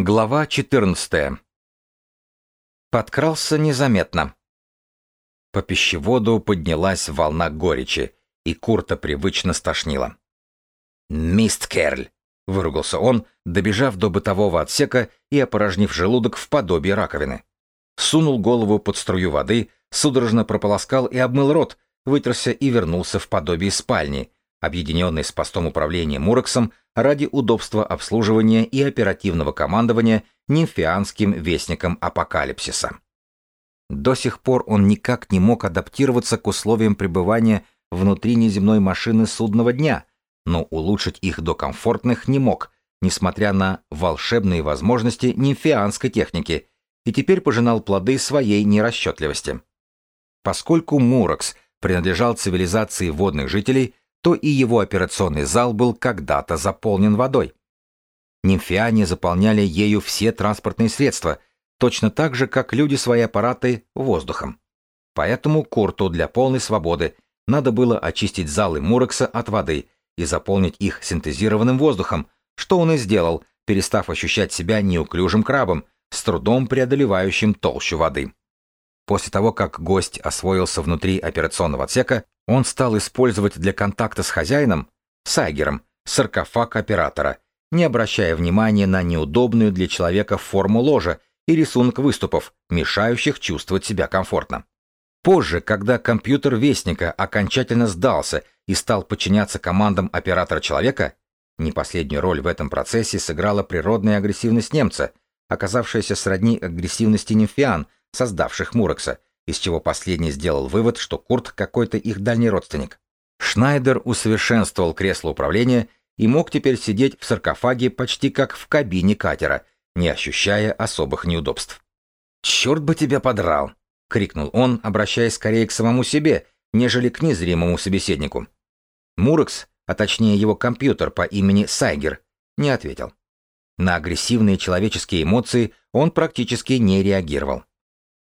Глава 14. Подкрался незаметно. По пищеводу поднялась волна горечи, и Курта привычно стошнило. «Мист Керль!» — выругался он, добежав до бытового отсека и опорожнив желудок в подобие раковины. Сунул голову под струю воды, судорожно прополоскал и обмыл рот, вытерся и вернулся в подобие спальни, объединенной с постом управления Мурексом ради удобства обслуживания и оперативного командования нимфианским вестником апокалипсиса. До сих пор он никак не мог адаптироваться к условиям пребывания внутри неземной машины судного дня, но улучшить их до комфортных не мог, несмотря на волшебные возможности нимфианской техники, и теперь пожинал плоды своей нерасчетливости. Поскольку Мурекс принадлежал цивилизации водных жителей, то и его операционный зал был когда-то заполнен водой. Нимфиане заполняли ею все транспортные средства, точно так же, как люди свои аппараты воздухом. Поэтому Курту для полной свободы надо было очистить залы Мурекса от воды и заполнить их синтезированным воздухом, что он и сделал, перестав ощущать себя неуклюжим крабом, с трудом преодолевающим толщу воды. После того, как гость освоился внутри операционного отсека, он стал использовать для контакта с хозяином, Сайгером, саркофаг оператора, не обращая внимания на неудобную для человека форму ложа и рисунок выступов, мешающих чувствовать себя комфортно. Позже, когда компьютер Вестника окончательно сдался и стал подчиняться командам оператора-человека, не последнюю роль в этом процессе сыграла природная агрессивность немца, оказавшаяся сродни агрессивности нимфиан, создавших Мурекса, из чего последний сделал вывод, что Курт какой-то их дальний родственник. Шнайдер усовершенствовал кресло управления и мог теперь сидеть в саркофаге почти как в кабине катера, не ощущая особых неудобств. «Черт бы тебя подрал!» — крикнул он, обращаясь скорее к самому себе, нежели к незримому собеседнику. Мурекс, а точнее его компьютер по имени Сайгер, не ответил. На агрессивные человеческие эмоции он практически не реагировал.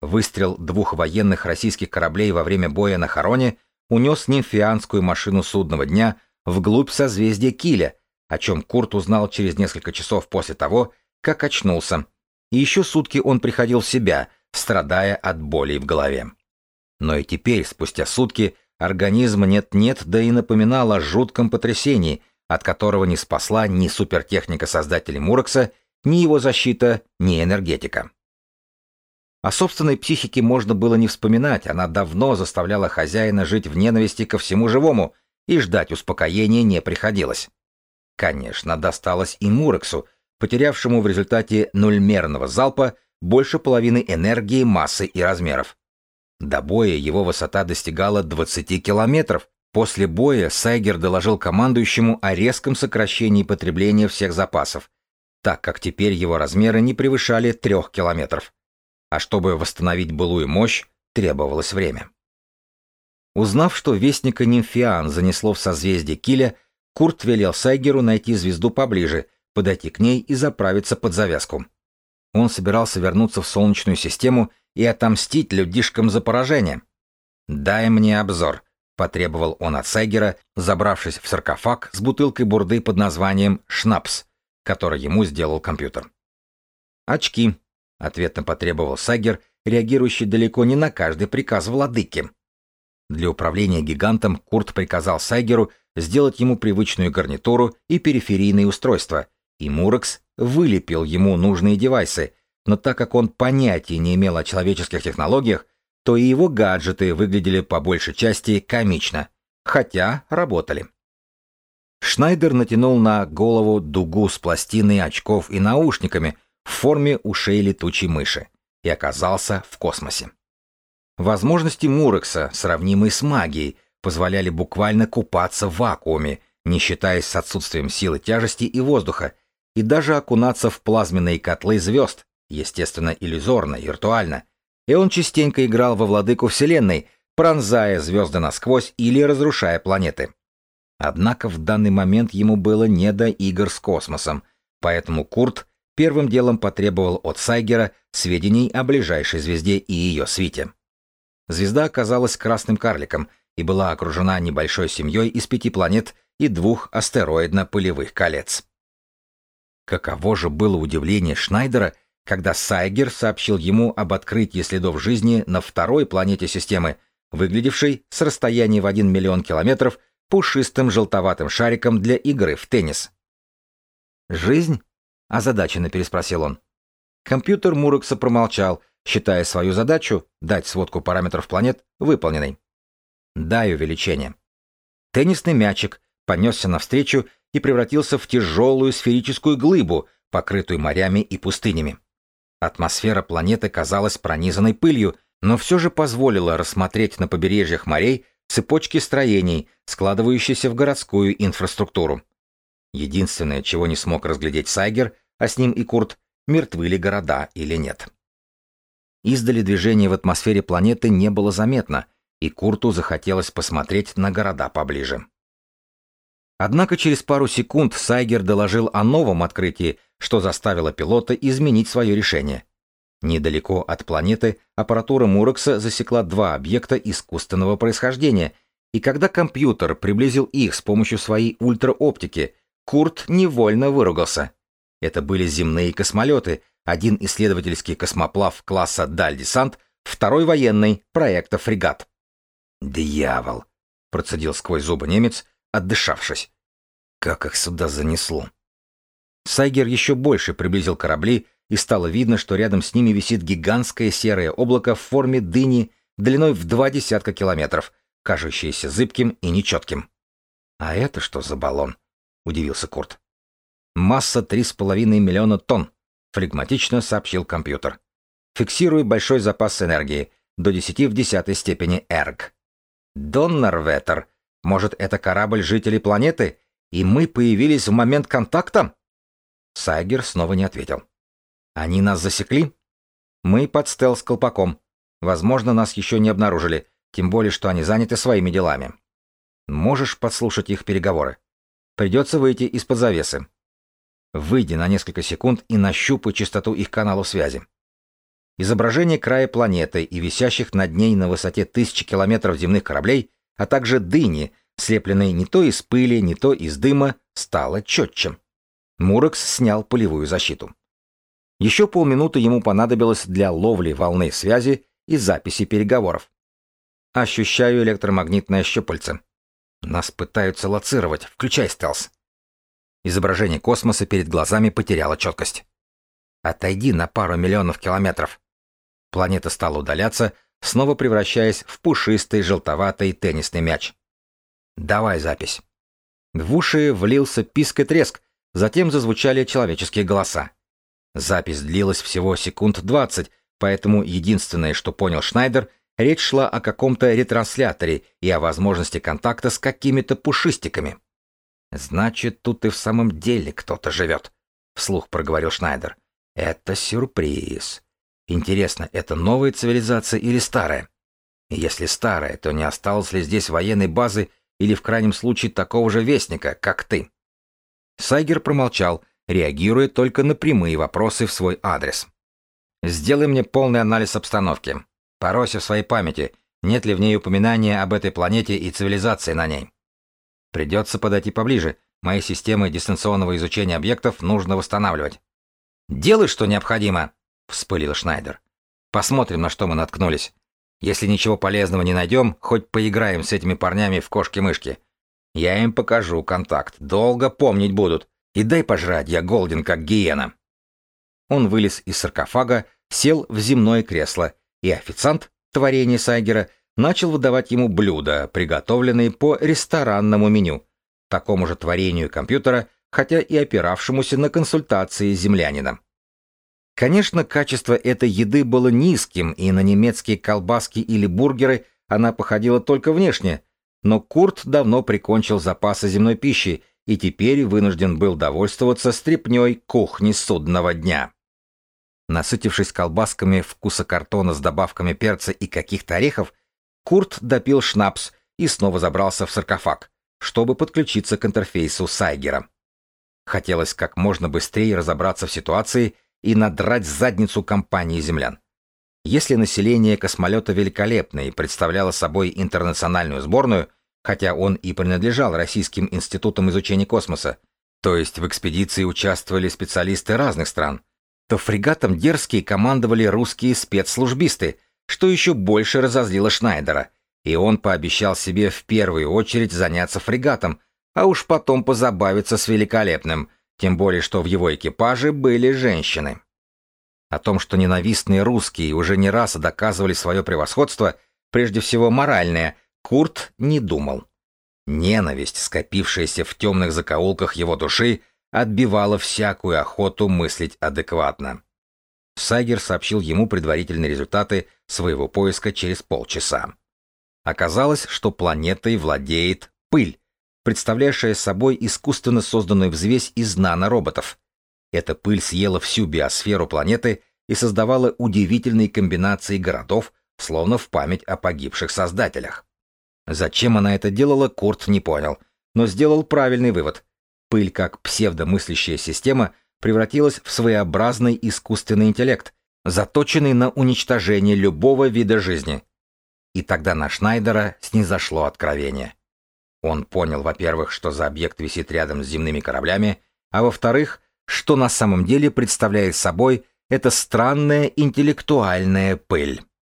Выстрел двух военных российских кораблей во время боя на Хароне унес нимфианскую машину судного дня вглубь созвездия Киля, о чем Курт узнал через несколько часов после того, как очнулся. И еще сутки он приходил в себя, страдая от болей в голове. Но и теперь, спустя сутки, организм нет-нет, да и напоминал о жутком потрясении, от которого не спасла ни супертехника создателей Мурекса, ни его защита, ни энергетика. О собственной психике можно было не вспоминать, она давно заставляла хозяина жить в ненависти ко всему живому, и ждать успокоения не приходилось. Конечно, досталось и Мурексу, потерявшему в результате нульмерного залпа больше половины энергии, массы и размеров. До боя его высота достигала 20 километров. После боя Сайгер доложил командующему о резком сокращении потребления всех запасов, так как теперь его размеры не превышали 3 километров а чтобы восстановить былую мощь, требовалось время. Узнав, что вестника Нимфиан занесло в созвездие Киля, Курт велел Сайгеру найти звезду поближе, подойти к ней и заправиться под завязку. Он собирался вернуться в Солнечную систему и отомстить людишкам за поражение. «Дай мне обзор», — потребовал он от Сайгера, забравшись в саркофаг с бутылкой бурды под названием «Шнапс», который ему сделал компьютер. «Очки», Ответно потребовал Сагер, реагирующий далеко не на каждый приказ владыки. Для управления гигантом Курт приказал Сайгеру сделать ему привычную гарнитуру и периферийные устройства, и Мурекс вылепил ему нужные девайсы, но так как он понятия не имел о человеческих технологиях, то и его гаджеты выглядели по большей части комично, хотя работали. Шнайдер натянул на голову дугу с пластиной очков и наушниками – в форме ушей летучей мыши и оказался в космосе. Возможности Мурекса, сравнимые с магией, позволяли буквально купаться в вакууме, не считаясь с отсутствием силы тяжести и воздуха, и даже окунаться в плазменные котлы звезд, естественно, иллюзорно, виртуально. И он частенько играл во владыку Вселенной, пронзая звезды насквозь или разрушая планеты. Однако в данный момент ему было не до игр с космосом, поэтому Курт первым делом потребовал от Сайгера сведений о ближайшей звезде и ее свите. Звезда оказалась красным карликом и была окружена небольшой семьей из пяти планет и двух астероидно-пылевых колец. Каково же было удивление Шнайдера, когда Сайгер сообщил ему об открытии следов жизни на второй планете системы, выглядевшей с расстояния в 1 миллион километров пушистым желтоватым шариком для игры в теннис. «Жизнь?» — озадаченно переспросил он. Компьютер Мурекса промолчал, считая свою задачу — дать сводку параметров планет — выполненной. Дай увеличение. Теннисный мячик понесся навстречу и превратился в тяжелую сферическую глыбу, покрытую морями и пустынями. Атмосфера планеты казалась пронизанной пылью, но все же позволила рассмотреть на побережьях морей цепочки строений, складывающиеся в городскую инфраструктуру. Единственное, чего не смог разглядеть Сайгер, а с ним и Курт, мертвы ли города или нет. Издали движение в атмосфере планеты не было заметно, и Курту захотелось посмотреть на города поближе. Однако через пару секунд Сайгер доложил о новом открытии, что заставило пилота изменить свое решение. Недалеко от планеты аппаратура Мурекса засекла два объекта искусственного происхождения, и когда компьютер приблизил их с помощью своей ультрооптики, Курт невольно выругался. Это были земные космолеты, один исследовательский космоплав класса «Дальдесант», второй военный, проекта «Фрегат». «Дьявол!» — процедил сквозь зубы немец, отдышавшись. Как их сюда занесло? Сайгер еще больше приблизил корабли, и стало видно, что рядом с ними висит гигантское серое облако в форме дыни длиной в два десятка километров, кажущееся зыбким и нечетким. «А это что за баллон?» — удивился Курт. «Масса три с половиной миллиона тонн», — флегматично сообщил компьютер. «Фиксируй большой запас энергии, до десяти в десятой степени эрг». «Доннерветер», может, это корабль жителей планеты, и мы появились в момент контакта? Сайгер снова не ответил. Они нас засекли? Мы под стелс-колпаком. Возможно, нас еще не обнаружили, тем более, что они заняты своими делами. Можешь подслушать их переговоры. Придется выйти из-под завесы. Выйди на несколько секунд и нащупай частоту их каналов связи. Изображение края планеты и висящих над ней на высоте тысячи километров земных кораблей а также дыни, слепленной не то из пыли, не то из дыма, стало четче. Мурекс снял полевую защиту. Еще полминуты ему понадобилось для ловли волны связи и записи переговоров. Ощущаю электромагнитное щупальце. Нас пытаются лоцировать. Включай стелс. Изображение космоса перед глазами потеряло четкость. Отойди на пару миллионов километров. Планета стала удаляться, снова превращаясь в пушистый желтоватый теннисный мяч. «Давай запись». В уши влился писк и треск, затем зазвучали человеческие голоса. Запись длилась всего секунд двадцать, поэтому единственное, что понял Шнайдер, речь шла о каком-то ретрансляторе и о возможности контакта с какими-то пушистиками. «Значит, тут и в самом деле кто-то живет», — вслух проговорил Шнайдер. «Это сюрприз. Интересно, это новая цивилизация или старая? Если старая, то не осталось ли здесь военной базы или в крайнем случае такого же вестника, как ты? Сайгер промолчал, реагируя только на прямые вопросы в свой адрес. «Сделай мне полный анализ обстановки. Поройся в своей памяти, нет ли в ней упоминания об этой планете и цивилизации на ней. Придется подойти поближе. Мои системы дистанционного изучения объектов нужно восстанавливать. Делай, что необходимо!» вспылил Шнайдер. Посмотрим, на что мы наткнулись. Если ничего полезного не найдем, хоть поиграем с этими парнями в кошки-мышки. Я им покажу контакт, долго помнить будут. И дай пожрать, я голден, как гиена. Он вылез из саркофага, сел в земное кресло, и официант, творение Сайгера, начал выдавать ему блюда, приготовленные по ресторанному меню, такому же творению компьютера, хотя и опиравшемуся на консультации с землянином. Конечно, качество этой еды было низким, и на немецкие колбаски или бургеры она походила только внешне, но Курт давно прикончил запасы земной пищи и теперь вынужден был довольствоваться стряпнёй кухни судного дня. Насытившись колбасками вкуса картона с добавками перца и каких-то орехов, Курт допил шнапс и снова забрался в саркофаг, чтобы подключиться к интерфейсу Сайгера. Хотелось как можно быстрее разобраться в ситуации и надрать задницу компании землян. Если население космолета великолепное и представляло собой интернациональную сборную, хотя он и принадлежал Российским институтам изучения космоса, то есть в экспедиции участвовали специалисты разных стран, то фрегатом дерзкие командовали русские спецслужбисты, что еще больше разозлило Шнайдера, и он пообещал себе в первую очередь заняться фрегатом, а уж потом позабавиться с великолепным, тем более что в его экипаже были женщины. О том, что ненавистные русские уже не раз доказывали свое превосходство, прежде всего моральное, Курт не думал. Ненависть, скопившаяся в темных закоулках его души, отбивала всякую охоту мыслить адекватно. Сайгер сообщил ему предварительные результаты своего поиска через полчаса. Оказалось, что планетой владеет пыль, представляющая собой искусственно созданную взвесь из нанороботов. Эта пыль съела всю биосферу планеты и создавала удивительные комбинации городов, словно в память о погибших создателях. Зачем она это делала, Курт не понял, но сделал правильный вывод. Пыль как псевдомыслящая система превратилась в своеобразный искусственный интеллект, заточенный на уничтожение любого вида жизни. И тогда на Шнайдера снизошло откровение. Он понял, во-первых, что за объект висит рядом с земными кораблями, а во-вторых, что на самом деле представляет собой эта странная интеллектуальная пыль.